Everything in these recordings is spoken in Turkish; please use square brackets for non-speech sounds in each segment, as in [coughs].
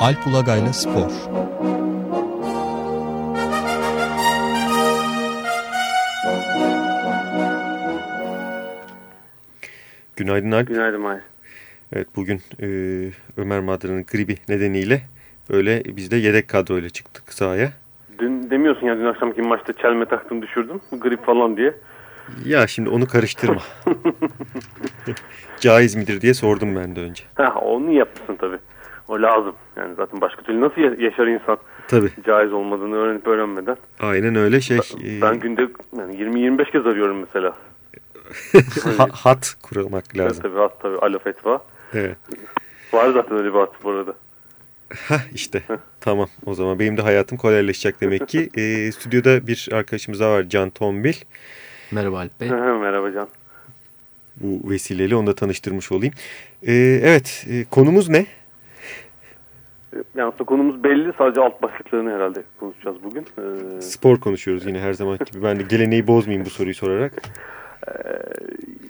Alp Ulagay'la Spor Günaydın Alp. Günaydın Mahir. Evet bugün e, Ömer Madra'nın gribi nedeniyle öyle biz de yedek kadroyla çıktık sahaya. Dün demiyorsun ya dün akşamki maçta çelme taktım düşürdüm grip falan diye. Ya şimdi onu karıştırma. [laughs] Caiz midir diye sordum ben de önce. Ha, onu yapmışsın tabii. O lazım. Yani zaten başka türlü nasıl yaşar insan? Tabii. Caiz olmadığını öğrenip öğrenmeden. Aynen öyle şey. Ben, ben günde yani 20-25 kez arıyorum mesela. [laughs] ha, hat kurulmak lazım. Evet, tabii hat tabii. Alo fetva. Evet. Var zaten öyle bir hat bu arada. Hah işte tamam o zaman benim de hayatım kolaylaşacak demek ki. [laughs] E, stüdyoda bir arkadaşımız daha var Can Tombil. Merhaba Alp Bey. Merhaba Can. Bu vesileyle onu da tanıştırmış olayım. E, evet e, konumuz ne? Yani konumuz belli sadece alt başlıklarını herhalde konuşacağız bugün. Ee, Spor konuşuyoruz yine her zaman gibi. Ben de geleneği bozmayayım bu soruyu sorarak. Ee,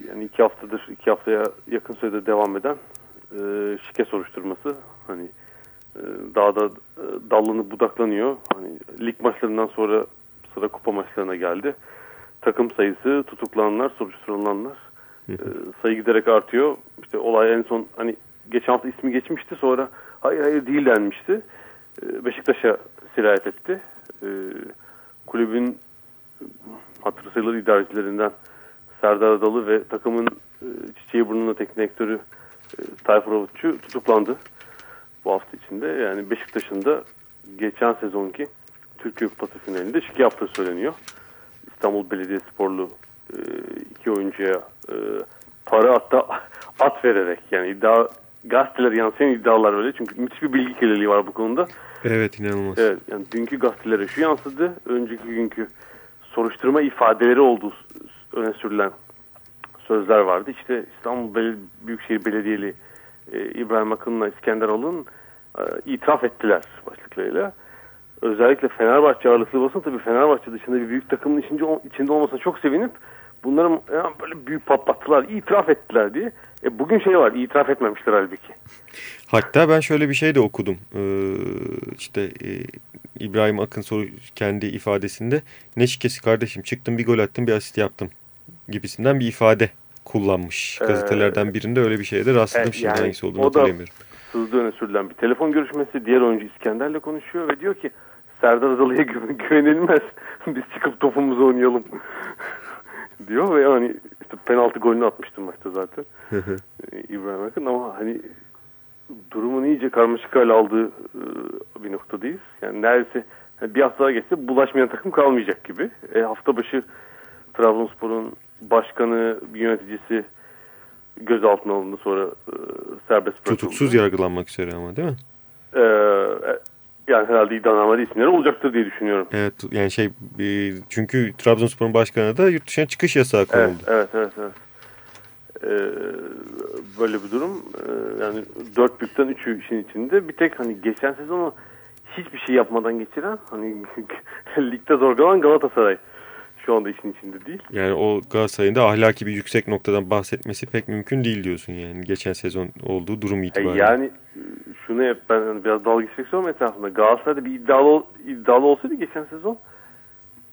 yani iki haftadır, iki haftaya yakın sürede devam eden e, şike soruşturması. Hani e, dağda e, dallanıp budaklanıyor. Hani lig maçlarından sonra sıra kupa maçlarına geldi. Takım sayısı, tutuklananlar, soruşturulanlar e, sayı giderek artıyor. İşte olay en son hani geçen hafta ismi geçmişti sonra hayır hayır değil denmişti. E, Beşiktaş'a sirayet etti. E, kulübün hatırı sayılır idarecilerinden Serdar Adalı ve takımın e, çiçeği burnunda teknik direktörü e, Tayfur Avutçu tutuklandı bu hafta içinde. Yani Beşiktaş'ın da geçen sezonki Türkiye Kupası finalinde şike yaptığı söyleniyor. İstanbul Belediyesporlu e, iki oyuncuya para hatta at vererek yani iddia gazeteler yansıyan iddialar öyle çünkü müthiş bir bilgi kirliliği var bu konuda. Evet inanılmaz. Evet yani dünkü gazetelere şu yansıdı önceki günkü soruşturma ifadeleri olduğu öne sürülen sözler vardı. İşte İstanbul Bel Büyükşehir Belediyeli e, İbrahim Akın'la İskender Alın e, itiraf ettiler başlıklarıyla. Özellikle Fenerbahçe ağırlıklı basın tabii Fenerbahçe dışında bir büyük takımın içinde, içinde olmasına çok sevinip bunları yani böyle büyük patlattılar, itiraf ettiler diye. E bugün şey var, itiraf etmemişler halbuki. Hatta ben şöyle bir şey de okudum. Ee, işte e, İbrahim Akın soru kendi ifadesinde ne şikesi kardeşim çıktım bir gol attım bir asist yaptım gibisinden bir ifade kullanmış. Gazetelerden birinde öyle bir şeye de rastladım evet, şimdi yani hangisi olduğunu hatırlamıyorum. Hızlı öne sürülen bir telefon görüşmesi diğer oyuncu İskender'le konuşuyor ve diyor ki Serdar Adalı'ya [laughs] gü güvenilmez biz çıkıp topumuzu oynayalım diyor ve yani işte penaltı golünü atmıştı maçta zaten İbrahim Akın ama hani durumun iyice karmaşık hale aldığı bir noktadayız. Yani neredeyse bir hafta daha geçse bulaşmayan takım kalmayacak gibi. E, hafta başı Trabzonspor'un başkanı, yöneticisi gözaltına alındı sonra e, serbest bırakıldı. Tutuksuz yargılanmak üzere ama değil mi? E, yani herhalde iddianamede isimleri olacaktır diye düşünüyorum. Evet yani şey e, çünkü Trabzonspor'un başkanı da yurt dışına çıkış yasağı konuldu. Evet evet evet. evet. Ee, böyle bir durum. Ee, yani dört büyükten üçü işin içinde. Bir tek hani geçen sezonu hiçbir şey yapmadan geçiren hani [laughs] ligde zorlanan Galatasaray şu anda işin içinde değil. Yani o Galatasaray'ın da ahlaki bir yüksek noktadan bahsetmesi pek mümkün değil diyorsun yani geçen sezon olduğu durum itibariyle. Yani şunu hep ben hani biraz dalga geçmek istiyorum etrafında. Galatasaray'da bir iddialı, iddialı olsaydı geçen sezon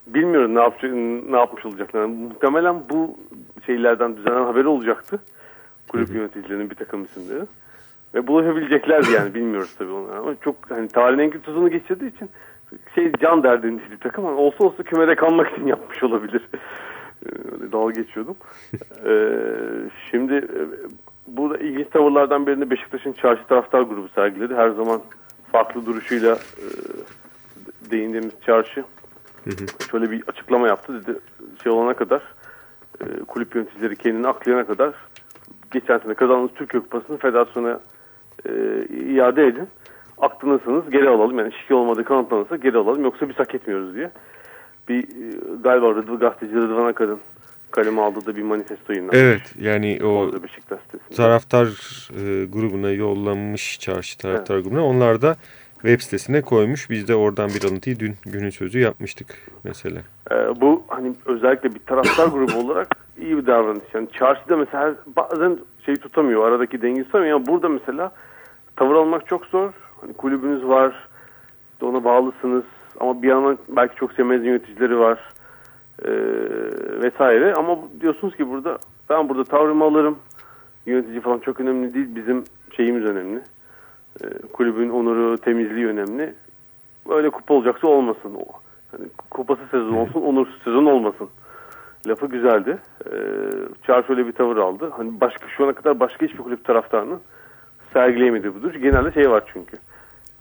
bilmiyorum ne, yapacak, ne yapmış olacaklar. Yani muhtemelen bu şeylerden düzenlen haberi olacaktı. Kulüp yöneticilerinin bir takım isimleri. Ve bulaşabileceklerdi yani bilmiyoruz tabii onu. Ama çok hani tarihin en kötü sezonu geçirdiği için şey can derdinde bir takım ama olsa olsa kümede kalmak için yapmış olabilir. Öyle dalga geçiyordum. ee, şimdi burada ilginç tavırlardan birinde Beşiktaş'ın çarşı taraftar grubu sergiledi. Her zaman farklı duruşuyla e, değindiğimiz çarşı şöyle bir açıklama yaptı dedi. Şey olana kadar e, kulüp yöneticileri kendini aklayana kadar geçen sene kazandığınız Türkiye Kupası'nı federasyona e, iade edin. Aklınızsınız geri alalım. Yani şike olmadığı kanıtlanırsa geri alalım. Yoksa biz hak etmiyoruz diye. Bir e, galiba Rıdvı gazeteci Rıdvan Akar'ın kaleme aldığı da bir manifesto yayınlanmış. Evet yani o taraftar e, grubuna yollanmış çarşı taraftar evet. grubuna. Onlar da web sitesine koymuş. Biz de oradan bir alıntıyı dün günün sözü yapmıştık mesela. Ee, bu hani özellikle bir taraftar grubu [laughs] olarak iyi bir davranış. Yani çarşıda mesela bazen şey tutamıyor, aradaki dengeyi tutamıyor. Yani burada mesela tavır almak çok zor. Hani kulübünüz var. İşte ona bağlısınız. Ama bir yandan belki çok sevmez yöneticileri var. E, vesaire. Ama diyorsunuz ki burada ben burada tavrımı alırım. Yönetici falan çok önemli değil. Bizim şeyimiz önemli. E, kulübün onuru, temizliği önemli. Öyle kupa olacaksa olmasın. O. Hani kupası sezon olsun, onursuz sezon olmasın. Lafı güzeldi. Ee, Çağrı şöyle bir tavır aldı. Hani başka şu ana kadar başka hiçbir kulüp taraftarını sergileyemedi budur. Genelde şey var çünkü.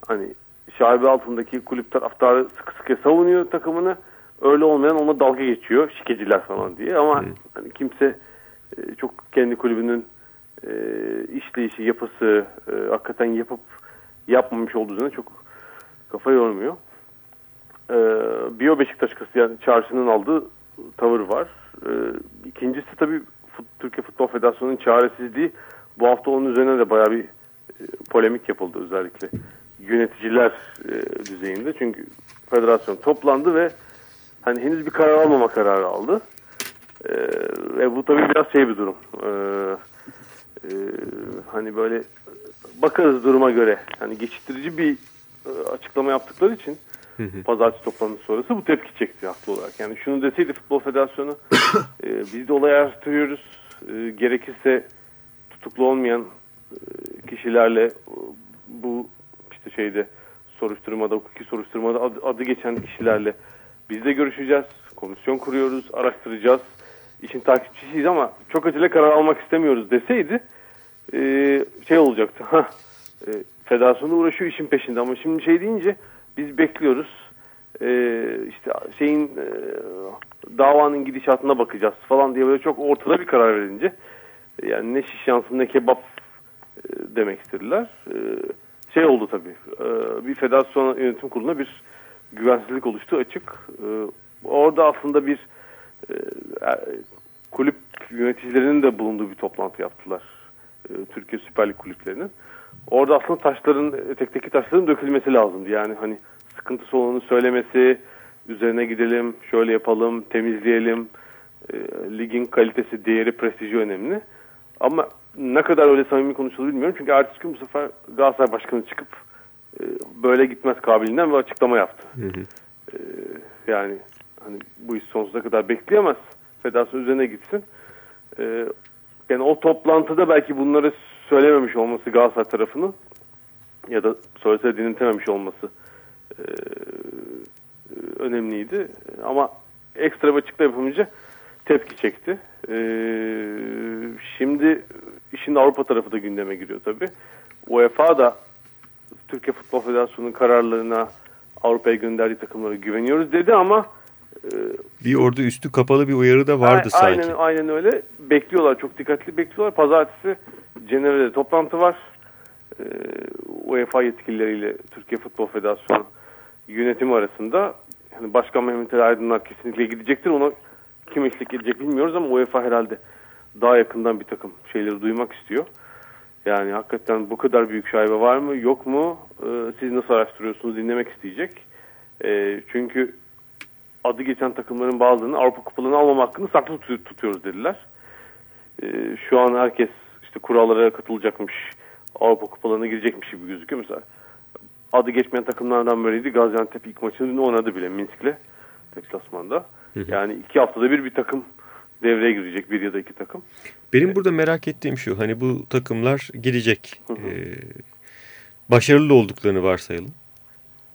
Hani şaibe altındaki kulüp taraftarı sıkı sıkı savunuyor takımını. Öyle olmayan ona dalga geçiyor. Şikeciler falan diye. Ama hmm. hani kimse e, çok kendi kulübünün e, işleyişi, yapısı e, hakikaten yapıp yapmamış olduğu üzerine çok kafa yormuyor. E, Biyo Beşiktaş yani çarşının aldığı tavır var. E, ikincisi tabii Fut, Türkiye Futbol Federasyonu'nun çaresizliği. Bu hafta onun üzerine de bayağı bir e, polemik yapıldı özellikle yöneticiler e, düzeyinde. Çünkü federasyon toplandı ve hani henüz bir karar almama kararı aldı. E, ve bu tabii biraz şey bir durum. E, e, hani böyle bakarız duruma göre. Hani geçiştirici bir e, açıklama yaptıkları için Pazartesi toplantısı sonrası bu tepki çekti haklı olarak. Yani şunu deseydi Futbol Federasyonu [coughs] e, biz de olayı araştırıyoruz. E, gerekirse tutuklu olmayan e, kişilerle e, bu şeyde soruşturmada, hukuki soruşturmada adı, adı geçen kişilerle biz de görüşeceğiz. Komisyon kuruyoruz, araştıracağız. İşin takipçisiyiz ama çok acele karar almak istemiyoruz deseydi e, şey olacaktı. Ha, e, federasyonu uğraşıyor işin peşinde ama şimdi şey deyince biz bekliyoruz. Ee, işte şeyin e, davanın gidişatına bakacağız falan diye böyle çok ortada bir karar verince yani ne şiş yansın ne kebap e, demek istediler. E, şey oldu tabii e, bir federasyon yönetim kuruluna bir güvensizlik oluştu açık. E, orada aslında bir e, kulüp yöneticilerinin de bulunduğu bir toplantı yaptılar. E, Türkiye Süper Lig kulüplerinin orada aslında taşların tekteki taşların dökülmesi lazımdı. Yani hani sıkıntısı olanı söylemesi, üzerine gidelim, şöyle yapalım, temizleyelim. E, ligin kalitesi, değeri, prestiji önemli. Ama ne kadar öyle samimi konuşulur bilmiyorum. Çünkü ertesi gün bu sefer Galatasaray Başkanı çıkıp e, böyle gitmez kabiliğinden bir açıklama yaptı. Hı hı. E, yani hani bu iş sonsuza kadar bekleyemez. Federasyon üzerine gitsin. E, yani o toplantıda belki bunları söylememiş olması Galatasaray tarafının ya da söylese dinletememiş olması e, önemliydi. Ama ekstra bir açıklama yapamayınca tepki çekti. E, şimdi işin Avrupa tarafı da gündeme giriyor tabii. UEFA da Türkiye Futbol Federasyonu'nun kararlarına Avrupa'ya gönderdiği takımlara güveniyoruz dedi ama e, bir orada üstü kapalı bir uyarı da vardı a, sanki. Aynen, aynen öyle. Bekliyorlar. Çok dikkatli bekliyorlar. Pazartesi Cenevre'de toplantı var. Ee, UEFA yetkilileriyle Türkiye Futbol Federasyonu yönetimi arasında yani Başkan Mehmet Ali Aydınlar kesinlikle gidecektir. Ona kim eşlik edecek bilmiyoruz ama UEFA herhalde daha yakından bir takım şeyleri duymak istiyor. Yani hakikaten bu kadar büyük şaibe var mı yok mu ee, siz nasıl araştırıyorsunuz dinlemek isteyecek. Ee, çünkü adı geçen takımların bazılarının Avrupa kupalarını almama hakkını saklı tutuyoruz dediler. Ee, şu an herkes işte kurallara katılacakmış, Avrupa kupalarına girecekmiş gibi gözüküyor. Mesela adı geçmeyen takımlardan biriydi. Gaziantep ilk maçını oynadı bile Minsk'le deplasmanda. Yani iki haftada bir bir takım devreye girecek bir ya da iki takım. Benim burada merak ettiğim şu hani bu takımlar girecek. Ee, başarılı olduklarını varsayalım.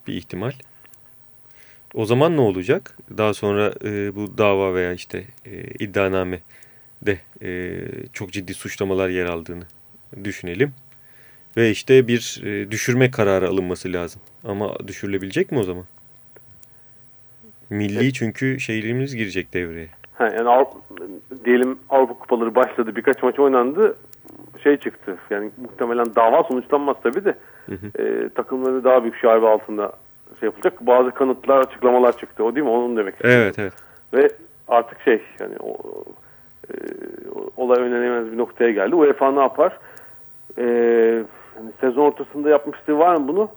Bir ihtimal. O zaman ne olacak? Daha sonra e, bu dava veya işte e, iddianame de e, çok ciddi suçlamalar yer aldığını düşünelim. Ve işte bir e, düşürme kararı alınması lazım. Ama düşürülebilecek mi o zaman? Milli evet. çünkü şeylerimiz girecek devreye. Yani Avrupa, diyelim Avrupa kupaları başladı birkaç maç oynandı şey çıktı. Yani muhtemelen dava sonuçlanmaz tabii de hı hı. E, takımları daha büyük şaibe altında şey yapılacak. Bazı kanıtlar, açıklamalar çıktı. O değil mi? Onun demek. Evet, evet. Ve artık şey yani o, e, olay önlenemez bir noktaya geldi. UEFA ne yapar? E, yani sezon ortasında yapmışlığı var mı bunu?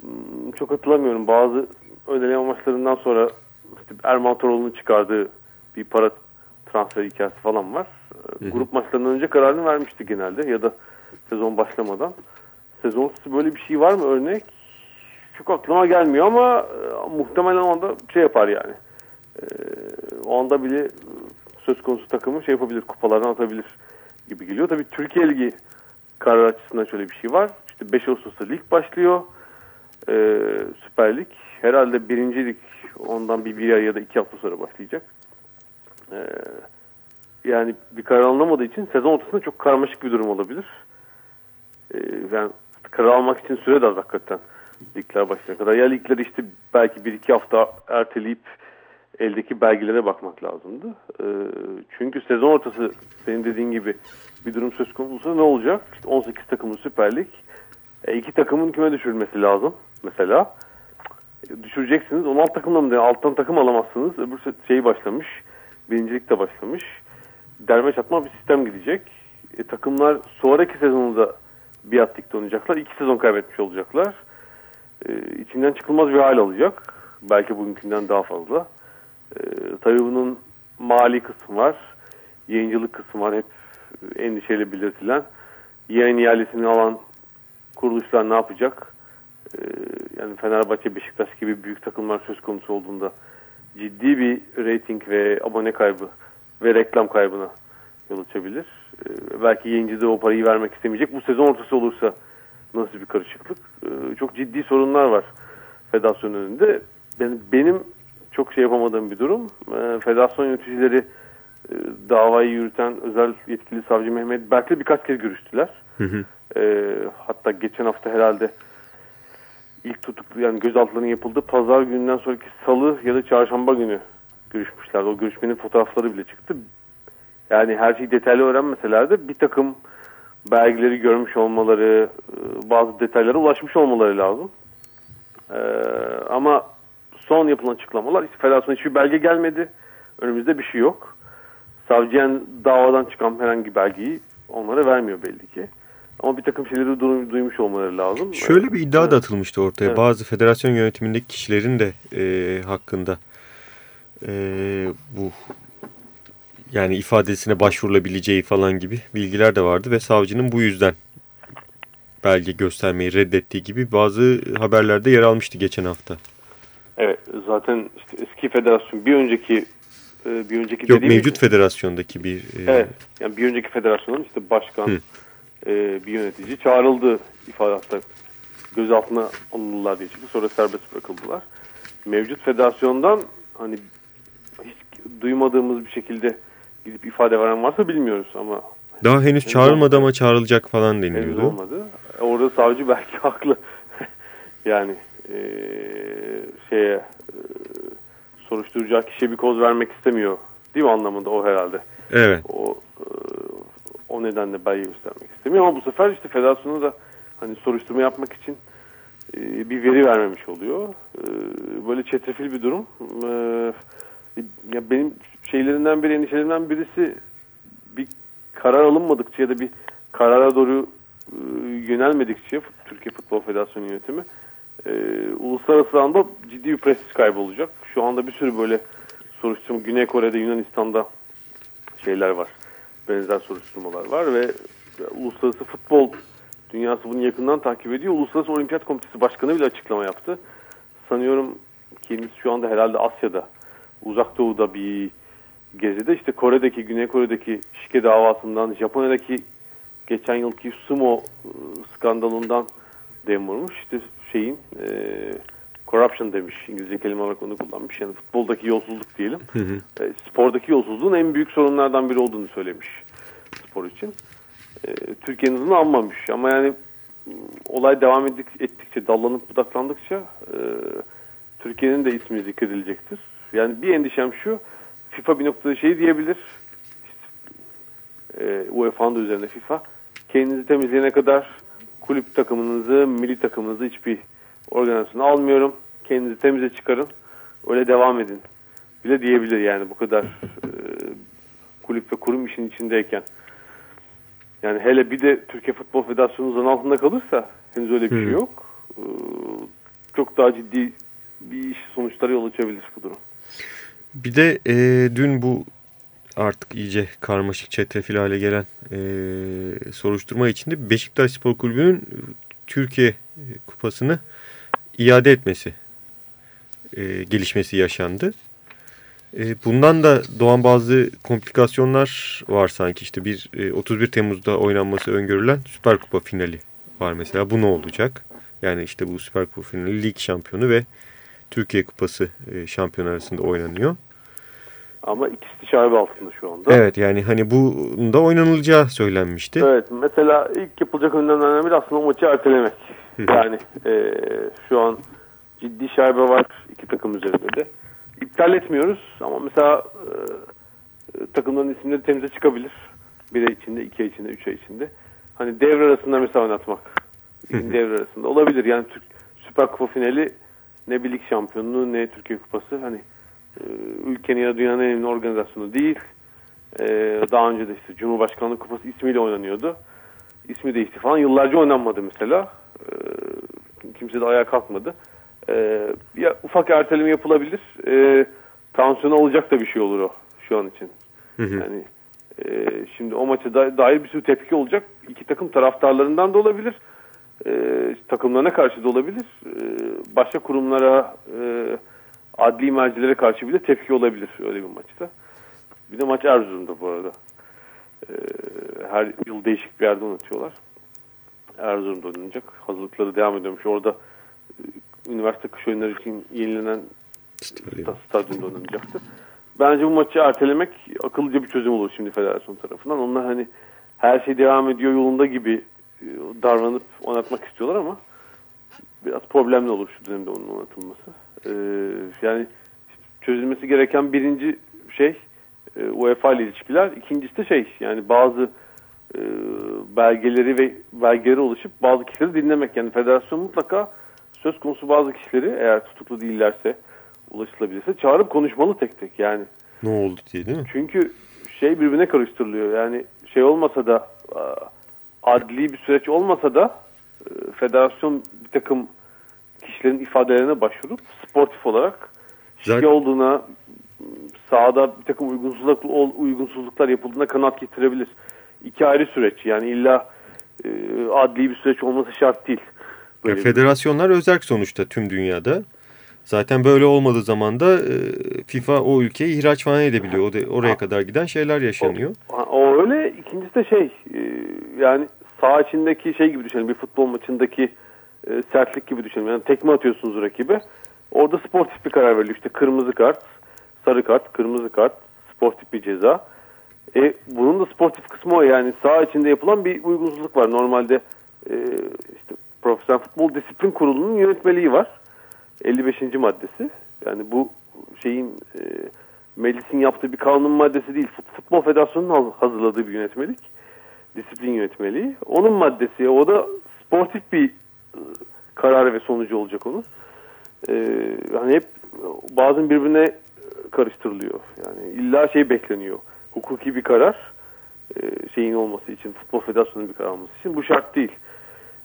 Hmm, çok hatırlamıyorum. Bazı öneleme maçlarından sonra işte Erman Toroğlu'nun çıkardığı bir para transfer hikayesi falan var. Hı hı. Grup maçlarından önce kararını vermişti genelde ya da sezon başlamadan. sezon böyle bir şey var mı örnek? Çok aklıma gelmiyor ama e, muhtemelen onda şey yapar yani. E, o anda bile söz konusu takımı şey yapabilir, kupalardan atabilir gibi geliyor. Tabii Türkiye Ligi karar açısından şöyle bir şey var. İşte 5 Ağustos'ta lig başlıyor. E, Süper Lig. Herhalde birincilik ondan bir, bir ay ya da iki hafta sonra başlayacak. E, yani bir karar alınamadığı için sezon ortasında çok karmaşık bir durum olabilir. E, yani karar almak için süre de az hakikaten ligler başlayana kadar. Ya ligleri işte belki bir iki hafta erteleyip eldeki belgelere bakmak lazımdı. E, çünkü sezon ortası senin dediğin gibi bir durum söz konusu ne olacak? İşte 18 takımın Süper Lig. E, iki takımın küme düşürmesi lazım mesela. E, düşüreceksiniz. 16 takımla mı? Alttan takım alamazsınız. Öbür şey başlamış. Birincilik de başlamış. Derme çatma bir sistem gidecek. E, takımlar sonraki sezonunda bir ligde oynayacaklar. İki sezon kaybetmiş olacaklar. E, içinden çıkılmaz bir hal alacak. Belki bugünkünden daha fazla. E, tabii bunun mali kısmı var. Yayıncılık kısmı var. Hep endişeyle belirtilen. Yayın ihalesini alan kuruluşlar ne yapacak? Ee, yani Fenerbahçe, Beşiktaş gibi büyük takımlar söz konusu olduğunda ciddi bir reyting ve abone kaybı ve reklam kaybına yol açabilir. Ee, belki yayıncı da o parayı vermek istemeyecek. Bu sezon ortası olursa nasıl bir karışıklık? Ee, çok ciddi sorunlar var federasyon önünde. Benim, benim çok şey yapamadığım bir durum. Federasyon yöneticileri e, davayı yürüten özel yetkili savcı Mehmet Berk'le birkaç kez görüştüler. Hı hı. E, hatta geçen hafta herhalde ilk tutuklu yani gözaltılarının yapıldığı pazar gününden sonraki salı ya da çarşamba günü görüşmüşler. O görüşmenin fotoğrafları bile çıktı. Yani her şeyi detaylı öğrenmeseler de bir takım belgeleri görmüş olmaları, e, bazı detaylara ulaşmış olmaları lazım. Ee, ama son yapılan açıklamalar, işte federasyon hiçbir belge gelmedi. Önümüzde bir şey yok. Savcıyan davadan çıkan herhangi belgeyi onlara vermiyor belli ki. Ama bir takım şeyleri duymuş olmaları lazım. Şöyle bir iddia da atılmıştı ortaya. Evet. Bazı federasyon yönetimindeki kişilerin de e, hakkında e, bu yani ifadesine başvurulabileceği falan gibi bilgiler de vardı ve savcının bu yüzden belge göstermeyi reddettiği gibi bazı haberlerde yer almıştı geçen hafta. Evet zaten işte eski federasyon bir önceki e, bir önceki Yok mevcut mi? federasyondaki bir... E... Evet yani bir önceki federasyonun işte başkan Hı. E, bir yönetici çağrıldı ifade hatta gözaltına alındılar diye çıktı sonra serbest bırakıldılar. Mevcut federasyondan hani hiç duymadığımız bir şekilde gidip ifade veren varsa bilmiyoruz ama daha henüz çağrılmadı ama çağrılacak falan deniliyordu. Henüz olmadı. Orada savcı belki [laughs] haklı. yani e, şeye e, soruşturacak kişiye bir koz vermek istemiyor. Değil mi anlamında o herhalde. Evet. O, e, o nedenle belge göstermek istemiyor ama bu sefer işte federasyonu da hani soruşturma yapmak için e, bir veri vermemiş oluyor. E, böyle çetrefil bir durum. E, ya benim şeylerinden biri, endişelerimden birisi bir karar alınmadıkça ya da bir karara doğru yönelmedikçe Türkiye Futbol Federasyonu yönetimi uluslararası anda ciddi bir prestij kaybı olacak. Şu anda bir sürü böyle soruşturma Güney Kore'de Yunanistan'da şeyler var. Benzer soruşturmalar var ve uluslararası futbol dünyası bunu yakından takip ediyor. Uluslararası Olimpiyat Komitesi Başkanı bile açıklama yaptı. Sanıyorum kendisi şu anda herhalde Asya'da, Uzak Doğu'da bir gezide işte Kore'deki, Güney Kore'deki şike davasından, Japonya'daki geçen yılki sumo ıı, skandalından dem vurmuş. İşte şeyin e, corruption demiş. İngilizce kelime olarak onu kullanmış. Yani futboldaki yolsuzluk diyelim. Hı hı. E, spordaki yolsuzluğun en büyük sorunlardan biri olduğunu söylemiş spor için. E, Türkiye'nin adını anmamış. Ama yani olay devam ettik, ettikçe, dallanıp budaklandıkça e, Türkiye'nin de ismi zikredilecektir. Yani bir endişem şu, FIFA bir noktada şey diyebilir, işte, e, UEFA'nın da üzerine FIFA, kendinizi temizleyene kadar kulüp takımınızı, milli takımınızı hiçbir organizasyona almıyorum. Kendinizi temize çıkarın. Öyle devam edin. Bile diyebilir yani bu kadar e, kulüp ve kurum işin içindeyken. Yani hele bir de Türkiye Futbol Federasyonu zan altında kalırsa henüz öyle bir şey yok. E, çok daha ciddi bir iş sonuçları yol açabilir bu durum. Bir de e, dün bu artık iyice karmaşık çetrefil hale gelen e, soruşturma içinde Beşiktaş Spor Kulübü'nün Türkiye kupasını iade etmesi e, gelişmesi yaşandı. E, bundan da doğan bazı komplikasyonlar var sanki. İşte bir e, 31 Temmuz'da oynanması öngörülen Süper Kupa finali var mesela. Bu ne olacak? Yani işte bu Süper Kupa finali lig şampiyonu ve Türkiye Kupası e, şampiyonu arasında oynanıyor. Ama ikisi dışarı altında şu anda. Evet yani hani bunda oynanılacağı söylenmişti. Evet mesela ilk yapılacak önlemlerden biri aslında maçı ertelemek. Yani e, şu an ciddi şaibe var iki takım üzerinde de. İptal etmiyoruz ama mesela e, takımların isimleri temize çıkabilir. Bir ay içinde, iki ay içinde, üç ay içinde. Hani devre arasında mesela oynatmak. devre arasında olabilir. Yani Türk, Süper Kupa finali ne bir lig şampiyonluğu ne Türkiye Kupası. Hani e, ülkenin ya dünyanın en önemli organizasyonu değil. E, daha önce de işte Cumhurbaşkanlığı Kupası ismiyle oynanıyordu. İsmi değişti falan. Yıllarca oynanmadı mesela. E, kimse de ayağa kalkmadı. E, ya, ufak erteleme yapılabilir. E, tansiyonu alacak da bir şey olur o şu an için. Yani e, şimdi o maça da, dair bir sürü tepki olacak. İki takım taraftarlarından da olabilir. E, takımlarına karşı da olabilir. E, başka kurumlara, e, adli mercilere karşı bile tepki olabilir öyle bir maçta. Bir de maç Erzurum'da bu arada. E, her yıl değişik bir yerde oynatıyorlar. Erzurum'da oynanacak. Hazırlıkları devam ediyormuş. Orada e, üniversite kış oyunları için yenilenen stadyumda oynanacaktı. Bence bu maçı ertelemek akıllıca bir çözüm olur şimdi federasyon tarafından. Onlar hani her şey devam ediyor yolunda gibi e, davranıp oynatmak istiyorlar ama biraz problemli olur şu dönemde onun oynatılması. Ee, yani çözülmesi gereken birinci şey e, UEFA ile ilişkiler. İkincisi de şey yani bazı e, belgeleri ve belgeleri oluşup bazı kişileri dinlemek. Yani federasyon mutlaka söz konusu bazı kişileri eğer tutuklu değillerse ulaşılabilirse çağırıp konuşmalı tek tek yani. Ne oldu diye değil mi? Çünkü şey birbirine karıştırılıyor. Yani şey olmasa da adli bir süreç olmasa da federasyon bir takım kişilerin ifadelerine başvurup sportif olarak şike olduğuna sahada bir takım uygunsuzluk, uygunsuzluklar yapıldığına kanat getirebilir. İki ayrı süreç yani illa e, adli bir süreç olması şart değil. Ya federasyonlar özerk sonuçta tüm dünyada. Zaten böyle olmadığı zaman da e, FIFA o ülkeyi ihraç falan edebiliyor. O de, oraya ha. kadar giden şeyler yaşanıyor. O, o öyle. İkincisi de şey e, yani saha içindeki şey gibi düşünelim. Bir futbol maçındaki e, sertlik gibi düşünelim. Yani tekme atıyorsunuz rakibe. Orada sportif bir karar veriliyor. İşte kırmızı kart, sarı kart, kırmızı kart, sportif bir ceza. E, bunun da sportif kısmı o. Yani saha içinde yapılan bir uygunsuzluk var. Normalde e, işte Profesyonel Futbol Disiplin Kurulu'nun yönetmeliği var. 55. maddesi. Yani bu şeyin e, meclisin yaptığı bir kanun maddesi değil. Futbol Federasyonu'nun hazırladığı bir yönetmelik. Disiplin yönetmeliği. Onun maddesi. O da sportif bir e, karar ve sonucu olacak onun. E, yani hep bazen birbirine karıştırılıyor. Yani illa şey bekleniyor. Hukuki bir karar e, şeyin olması için, Futbol Federasyonu'nun bir karar olması için. Bu şart değil.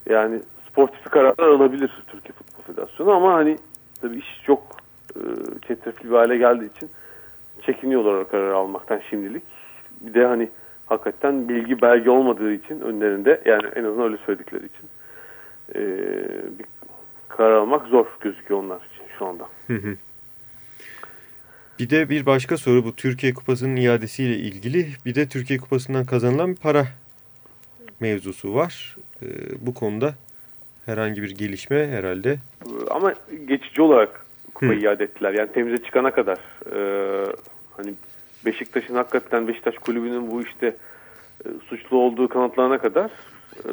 Yani sportif kararlar alabilir Türkiye Futbol Federasyonu ama hani tabii iş çok e, çetrefil bir hale geldiği için çekiniyorlar o kararı almaktan şimdilik. Bir de hani hakikaten bilgi belge olmadığı için önlerinde yani en azından öyle söyledikleri için e, bir karar almak zor gözüküyor onlar için şu anda. Bir de bir başka soru bu Türkiye Kupası'nın iadesiyle ilgili. Bir de Türkiye Kupası'ndan kazanılan bir para mevzusu var. Ee, bu konuda herhangi bir gelişme herhalde. Ama geçici olarak kupayı iade ettiler. Yani temize çıkana kadar. E, hani Beşiktaş'ın hakikaten Beşiktaş kulübünün bu işte e, suçlu olduğu kanıtlarına kadar e,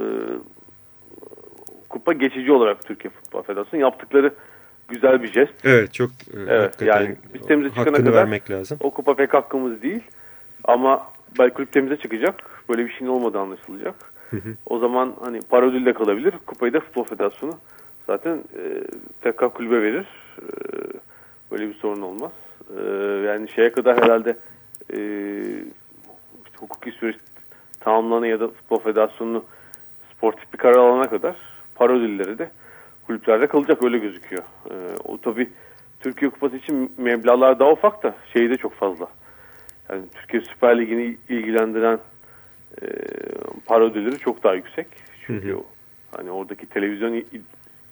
kupa geçici olarak Türkiye Futbol Federasyonu yaptıkları güzel bir jest. Evet çok e, evet, yani biz temize çıkana kadar vermek lazım. o kupa pek hakkımız değil. Ama belki kulüp temize çıkacak. Böyle bir şeyin olmadığı anlaşılacak. Hı hı. O zaman hani para ödül de kalabilir. Kupayı da Futbol Federasyonu zaten e, tekrar kulübe verir. E, böyle bir sorun olmaz. E, yani şeye kadar herhalde e, işte hukuki süreç tamamlanana ya da Futbol Federasyonu sportif bir karar alana kadar para ödülleri de kulüplerde kalacak öyle gözüküyor. E, o tabi Türkiye Kupası için meblalar daha ufak da şeyi de çok fazla. Yani Türkiye Süper Ligi'ni ilgilendiren e, para ödülleri çok daha yüksek. Çünkü hı hı. Hani oradaki televizyon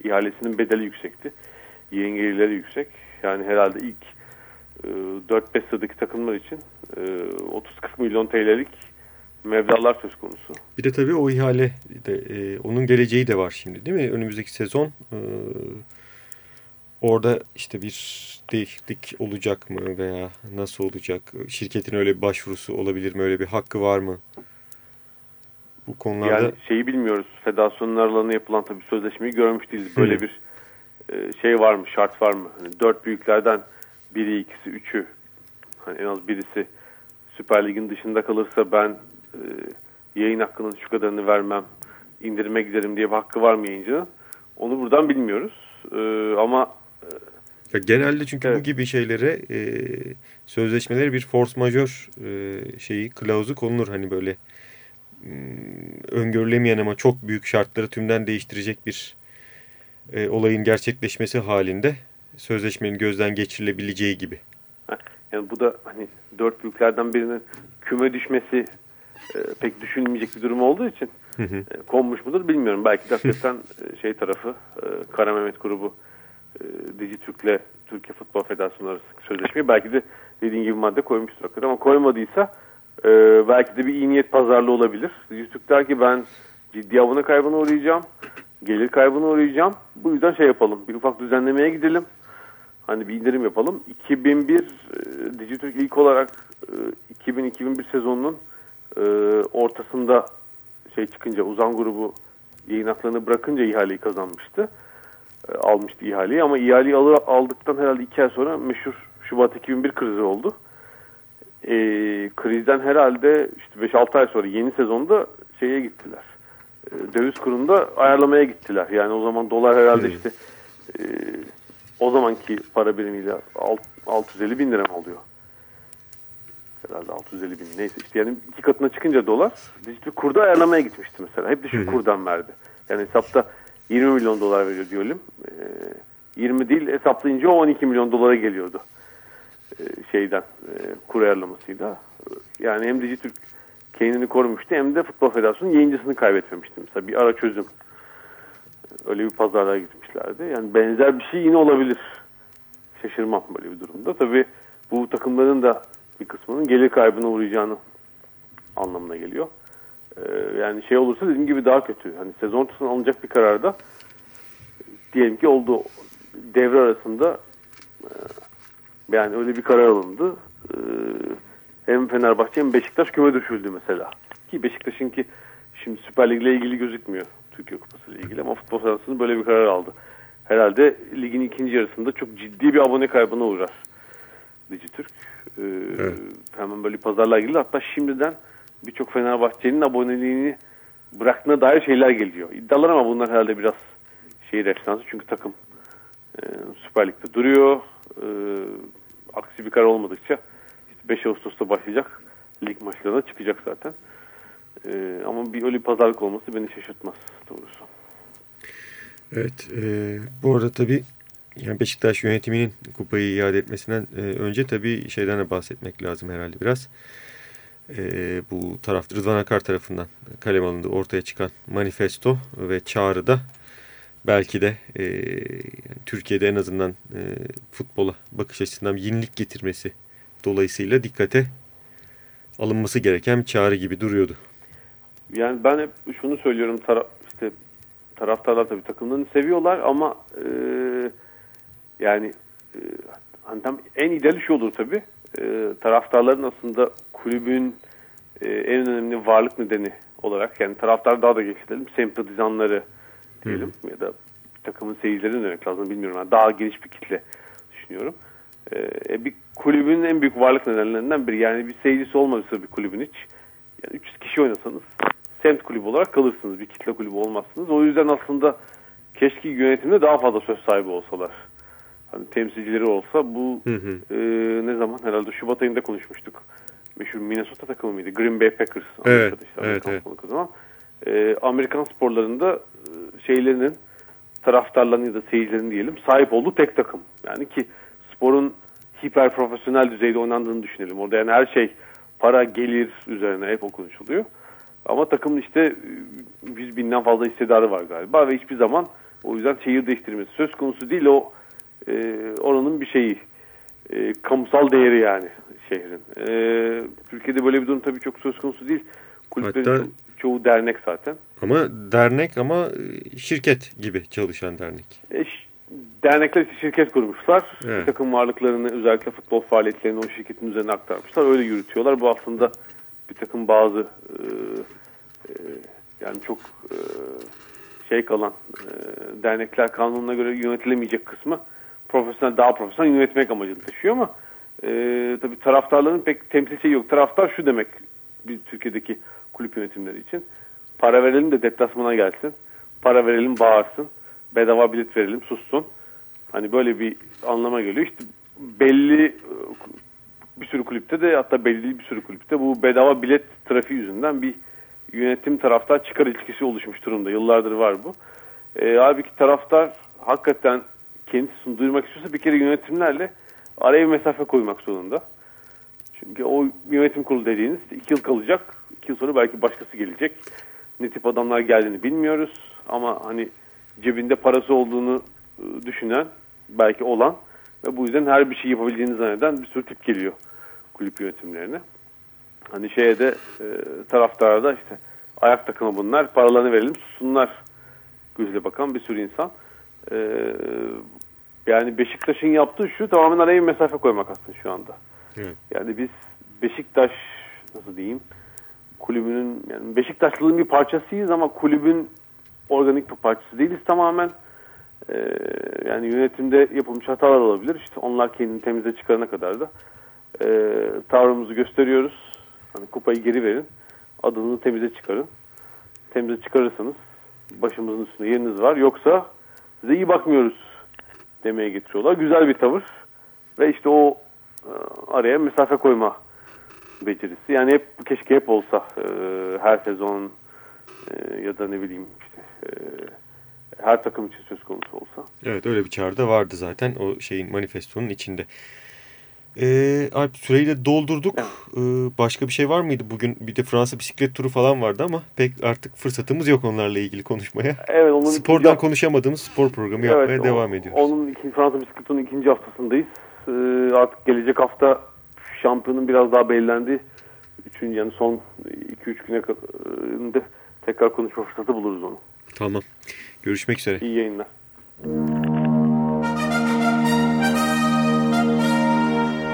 ihalesinin bedeli yüksekti. Yayın gelirleri yüksek. Yani herhalde ilk e, 4-5 sıradaki takımlar için e, 30-40 milyon TL'lik mevdalar söz konusu. Bir de tabii o ihale de e, onun geleceği de var şimdi değil mi? Önümüzdeki sezon e, orada işte bir değişiklik olacak mı veya nasıl olacak? Şirketin öyle bir başvurusu olabilir mi? Öyle bir hakkı var mı? Bu konularda... Yani şeyi bilmiyoruz. Federasyonun aralarında yapılan tabii sözleşmeyi görmüş değiliz. Böyle Hı. bir e, şey var mı? Şart var mı? Hani dört büyüklerden biri, ikisi, üçü hani en az birisi Süper Lig'in dışında kalırsa ben e, yayın hakkının şu kadarını vermem, indirime giderim diye bir hakkı var mı yayıncının? Onu buradan bilmiyoruz. E, ama ya genelde çünkü evet. bu gibi şeylere e, sözleşmeleri bir force majör e, şeyi klauzu konulur. Hani böyle e, öngörülemeyen ama çok büyük şartları tümden değiştirecek bir e, olayın gerçekleşmesi halinde sözleşmenin gözden geçirilebileceği gibi. Yani bu da hani dört büyüklerden birinin küme düşmesi e, pek düşünülmeyecek bir durum olduğu için hı hı. E, konmuş mudur bilmiyorum. Belki de hakikaten e, şey tarafı e, Kara Mehmet grubu e, Dijitürk'le Türkiye Futbol Federasyonu arasındaki sözleşmeyi belki de dediğin gibi madde koymuştur hakikaten ama koymadıysa e, belki de bir iyi niyet pazarlığı olabilir. Dijitürk der ki ben ciddi abone kaybına uğrayacağım. Gelir kaybına uğrayacağım. Bu yüzden şey yapalım. Bir ufak düzenlemeye gidelim. Hani bir indirim yapalım. 2001 e, Dijitürk ilk olarak e, 2000-2001 sezonunun e, ortasında şey çıkınca uzan grubu yayın haklarını bırakınca ihaleyi kazanmıştı. E, almıştı ihaleyi ama ihaleyi alır, aldıktan herhalde iki ay sonra meşhur Şubat 2001 krizi oldu. E, krizden herhalde işte 5-6 ay sonra yeni sezonda şeye gittiler. E, döviz kurunda ayarlamaya gittiler. Yani o zaman dolar herhalde işte e, o zamanki para birimiyle 650 bin lira mı oluyor? Herhalde 650 bin neyse işte yani iki katına çıkınca dolar dijital kurda ayarlamaya gitmişti mesela. Hep düşük kurdan verdi. Yani hesapta 20 milyon dolar veriyor diyelim. E, 20 değil hesaplayınca o 12 milyon dolara geliyordu. E, şeyden e, kur ayarlamasıyla. Yani hem Dijitürk kendini korumuştu hem de Futbol Federasyonu yayıncısını kaybetmemişti. Mesela bir ara çözüm. Öyle bir pazarlığa gitmişlerdi. Yani benzer bir şey yine olabilir. Şaşırmam böyle bir durumda. Tabii bu takımların da bir kısmının gelir kaybına uğrayacağını anlamına geliyor. Ee, yani şey olursa dediğim gibi daha kötü. Hani sezon ortasında alınacak bir kararda diyelim ki oldu devre arasında e, yani öyle bir karar alındı. E, hem Fenerbahçe hem Beşiktaş küme düşüldü mesela. Ki Beşiktaş'ın ki şimdi Süper Lig ile ilgili gözükmüyor. Türkiye Kupası ile ilgili ama futbol sahasında böyle bir karar aldı. Herhalde ligin ikinci yarısında çok ciddi bir abone kaybına uğrar Dijitürk. Ee, evet. Hemen böyle pazarlar girdi. Hatta şimdiden birçok Fenerbahçe'nin aboneliğini bıraktığına dair şeyler geliyor. İddialar ama bunlar herhalde biraz şehir efsanesi. Çünkü takım e, Süper Lig'de duruyor. E, aksi bir karar olmadıkça işte 5 Ağustos'ta başlayacak. Lig maçlarına çıkacak zaten. E, ama bir öyle bir pazarlık olması beni şaşırtmaz doğrusu. Evet. E, bu arada tabii yani Beşiktaş yönetiminin kupayı iade etmesinden e, önce tabii şeyden de bahsetmek lazım herhalde biraz. E, bu taraf Rıdvan Akar tarafından kalem alındı ortaya çıkan manifesto ve çağrıda belki de e, yani Türkiye'de en azından e, futbola bakış açısından yenilik getirmesi dolayısıyla dikkate alınması gereken bir çağrı gibi duruyordu. Yani ben hep şunu söylüyorum tara işte taraftarlar tabii takımlarını seviyorlar ama e, yani e, hani tam en ideali şu olur tabii. E, taraftarların aslında kulübün e, en önemli varlık nedeni olarak yani taraftar daha da geçirelim sempatizanları diyelim Hı. ya da takımın seyircilerini demek lazım bilmiyorum. Yani daha geniş bir kitle düşünüyorum. E, bir kulübün en büyük varlık nedenlerinden biri. Yani bir seyircisi olmazsa bir kulübün hiç yani 300 kişi oynasanız semt kulübü olarak kalırsınız. Bir kitle kulübü olmazsınız. O yüzden aslında keşke yönetimde daha fazla söz sahibi olsalar hani temsilcileri olsa bu hı hı. E, ne zaman herhalde Şubat ayında konuşmuştuk. Meşhur Minnesota takımı mıydı? Green Bay Packers. Evet, işte, evet, evet. Zaman. E, Amerikan sporlarında e, şeylerinin taraftarlarının ya da seyircilerin diyelim sahip olduğu tek takım. Yani ki sporun hiper profesyonel düzeyde oynandığını düşünelim. Orada yani her şey para, gelir üzerine hep o konuşuluyor. Ama takımın işte 100 binden fazla hissedarı var galiba ve hiçbir zaman o yüzden şehir değiştirmesi söz konusu değil. O e, oranın bir şeyi e, kamusal değeri yani şehrin. E, Türkiye'de böyle bir durum tabii çok söz konusu değil. Kulüplerin Hatta, çoğu dernek zaten. Ama dernek ama e, şirket gibi çalışan dernek. E, dernekler için şirket kurmuşlar. Evet. Bir takım varlıklarını özellikle futbol faaliyetlerini o şirketin üzerine aktarmışlar. Öyle yürütüyorlar. Bu aslında bir takım bazı e, e, yani çok e, şey kalan e, dernekler kanununa göre yönetilemeyecek kısmı profesyonel daha profesyonel yönetmek amacını taşıyor ama e, tabii taraftarların pek temsil şeyi yok. Taraftar şu demek bir Türkiye'deki kulüp yönetimleri için. Para verelim de deplasmana gelsin. Para verelim bağırsın. Bedava bilet verelim sussun. Hani böyle bir anlama geliyor. İşte belli bir sürü kulüpte de hatta belli bir sürü kulüpte bu bedava bilet trafiği yüzünden bir yönetim taraftar çıkar ilişkisi oluşmuş durumda. Yıllardır var bu. E, halbuki taraftar hakikaten kendisini duyurmak istiyorsa bir kere yönetimlerle araya bir mesafe koymak zorunda. Çünkü o yönetim kurulu dediğiniz iki yıl kalacak. iki yıl sonra belki başkası gelecek. Ne tip adamlar geldiğini bilmiyoruz. Ama hani cebinde parası olduğunu ıı, düşünen, belki olan ve bu yüzden her bir şey yapabildiğini zanneden bir sürü tip geliyor kulüp yönetimlerine. Hani şeye de e, taraftarda işte ayak takımı bunlar, paralarını verelim susunlar gözle bakan bir sürü insan. E, yani Beşiktaş'ın yaptığı şu tamamen araya bir mesafe koymak aslında şu anda. Evet. Yani biz Beşiktaş nasıl diyeyim kulübünün yani Beşiktaşlılığın bir parçasıyız ama kulübün organik bir parçası değiliz tamamen. Ee, yani yönetimde yapılmış hatalar olabilir. İşte onlar kendini temize çıkarana kadar da e, tavrımızı gösteriyoruz. Hani kupayı geri verin. Adını temize çıkarın. Temize çıkarırsanız başımızın üstünde yeriniz var. Yoksa size iyi bakmıyoruz demeye getiriyorlar. Güzel bir tavır. Ve işte o e, araya mesafe koyma becerisi. Yani hep keşke hep olsa e, her sezon e, ya da ne bileyim işte her takım için söz konusu olsa. Evet öyle bir çağrı da vardı zaten o şeyin manifestonun içinde. Ee, Alp süreyi de doldurduk. Ee, başka bir şey var mıydı bugün? Bir de Fransa bisiklet turu falan vardı ama pek artık fırsatımız yok onlarla ilgili konuşmaya. [laughs] Evet, onun Spordan ikinci... konuşamadığımız spor programı evet, yapmaya o, devam ediyoruz. Onun iki, Fransa bisiklet turunun ikinci haftasındayız. Ee, artık gelecek hafta şampiyonun biraz daha belirlendi. Üçüncü yani son 2-3 güne tekrar konuşma fırsatı buluruz onu. Tamam. Görüşmek üzere. İyi yayınlar.